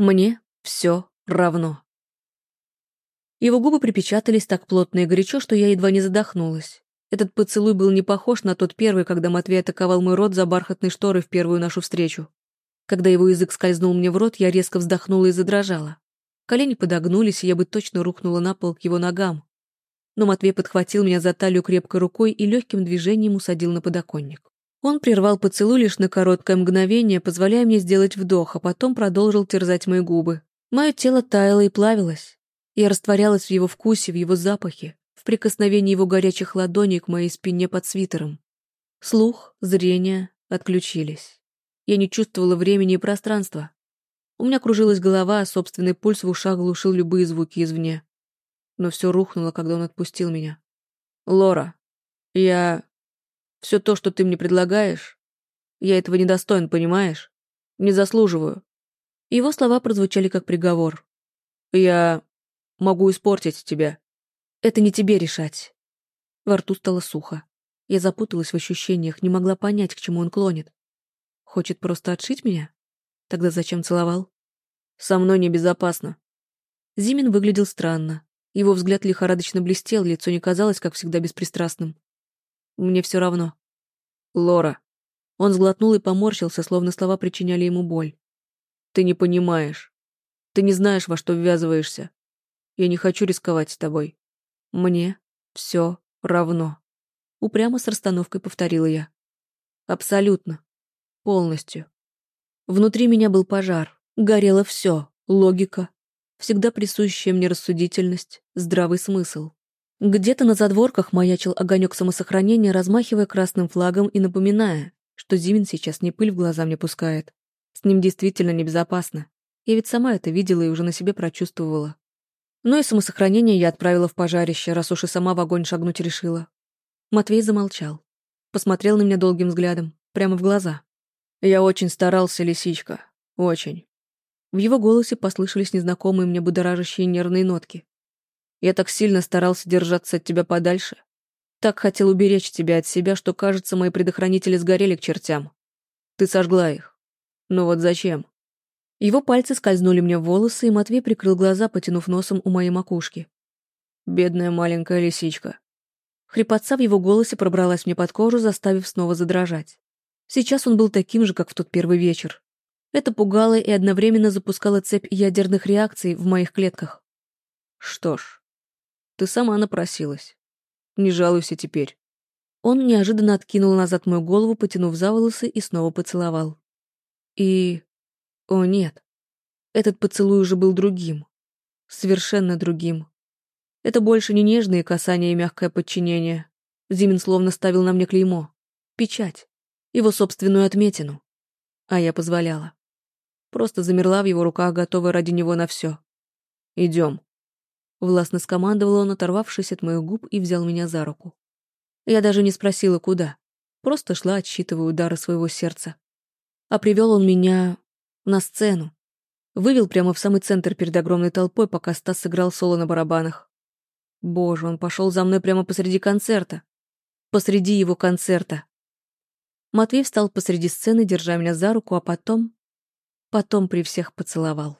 Мне все равно. Его губы припечатались так плотно и горячо, что я едва не задохнулась. Этот поцелуй был не похож на тот первый, когда Матвей атаковал мой рот за бархатной шторой в первую нашу встречу. Когда его язык скользнул мне в рот, я резко вздохнула и задрожала. Колени подогнулись, и я бы точно рухнула на пол к его ногам. Но Матвей подхватил меня за талию крепкой рукой и легким движением усадил на подоконник. Он прервал поцелуй лишь на короткое мгновение, позволяя мне сделать вдох, а потом продолжил терзать мои губы. Мое тело таяло и плавилось. Я растворялась в его вкусе, в его запахе, в прикосновении его горячих ладоней к моей спине под свитером. Слух, зрение отключились. Я не чувствовала времени и пространства. У меня кружилась голова, а собственный пульс в ушах глушил любые звуки извне. Но все рухнуло, когда он отпустил меня. «Лора, я...» Все то, что ты мне предлагаешь, я этого недостоин, понимаешь? Не заслуживаю. Его слова прозвучали как приговор. Я могу испортить тебя. Это не тебе решать. Во рту стало сухо. Я запуталась в ощущениях, не могла понять, к чему он клонит. Хочет просто отшить меня? Тогда зачем целовал? Со мной небезопасно. Зимин выглядел странно. Его взгляд лихорадочно блестел, лицо не казалось, как всегда, беспристрастным. Мне все равно. Лора. Он сглотнул и поморщился, словно слова причиняли ему боль. Ты не понимаешь. Ты не знаешь, во что ввязываешься. Я не хочу рисковать с тобой. Мне все равно. Упрямо с расстановкой повторила я. Абсолютно. Полностью. Внутри меня был пожар. Горело все. Логика. Всегда присущая мне рассудительность, здравый смысл. Где-то на задворках маячил огонек самосохранения, размахивая красным флагом и напоминая, что Зимин сейчас не пыль в глаза мне пускает. С ним действительно небезопасно. Я ведь сама это видела и уже на себе прочувствовала. Но и самосохранение я отправила в пожарище, раз уж и сама в огонь шагнуть решила. Матвей замолчал. Посмотрел на меня долгим взглядом, прямо в глаза. «Я очень старался, лисичка. Очень». В его голосе послышались незнакомые мне будоражащие нервные нотки. Я так сильно старался держаться от тебя подальше. Так хотел уберечь тебя от себя, что, кажется, мои предохранители сгорели к чертям. Ты сожгла их. Ну вот зачем? Его пальцы скользнули мне в волосы, и Матвей прикрыл глаза, потянув носом у моей макушки. Бедная маленькая лисичка. Хрипотца в его голосе пробралась мне под кожу, заставив снова задрожать. Сейчас он был таким же, как в тот первый вечер. Это пугало и одновременно запускало цепь ядерных реакций в моих клетках. Что ж, ты сама напросилась. Не жалуйся теперь. Он неожиданно откинул назад мою голову, потянув за волосы и снова поцеловал. И... О, нет. Этот поцелуй уже был другим. Совершенно другим. Это больше не нежные касания и мягкое подчинение. Зимин словно ставил на мне клеймо. Печать. Его собственную отметину. А я позволяла. Просто замерла в его руках, готовая ради него на все. Идем. Властно скомандовал он, оторвавшись от моих губ, и взял меня за руку. Я даже не спросила, куда. Просто шла, отсчитывая удары своего сердца. А привел он меня на сцену. Вывел прямо в самый центр перед огромной толпой, пока Стас сыграл соло на барабанах. Боже, он пошел за мной прямо посреди концерта. Посреди его концерта. Матвей встал посреди сцены, держа меня за руку, а потом... Потом при всех поцеловал.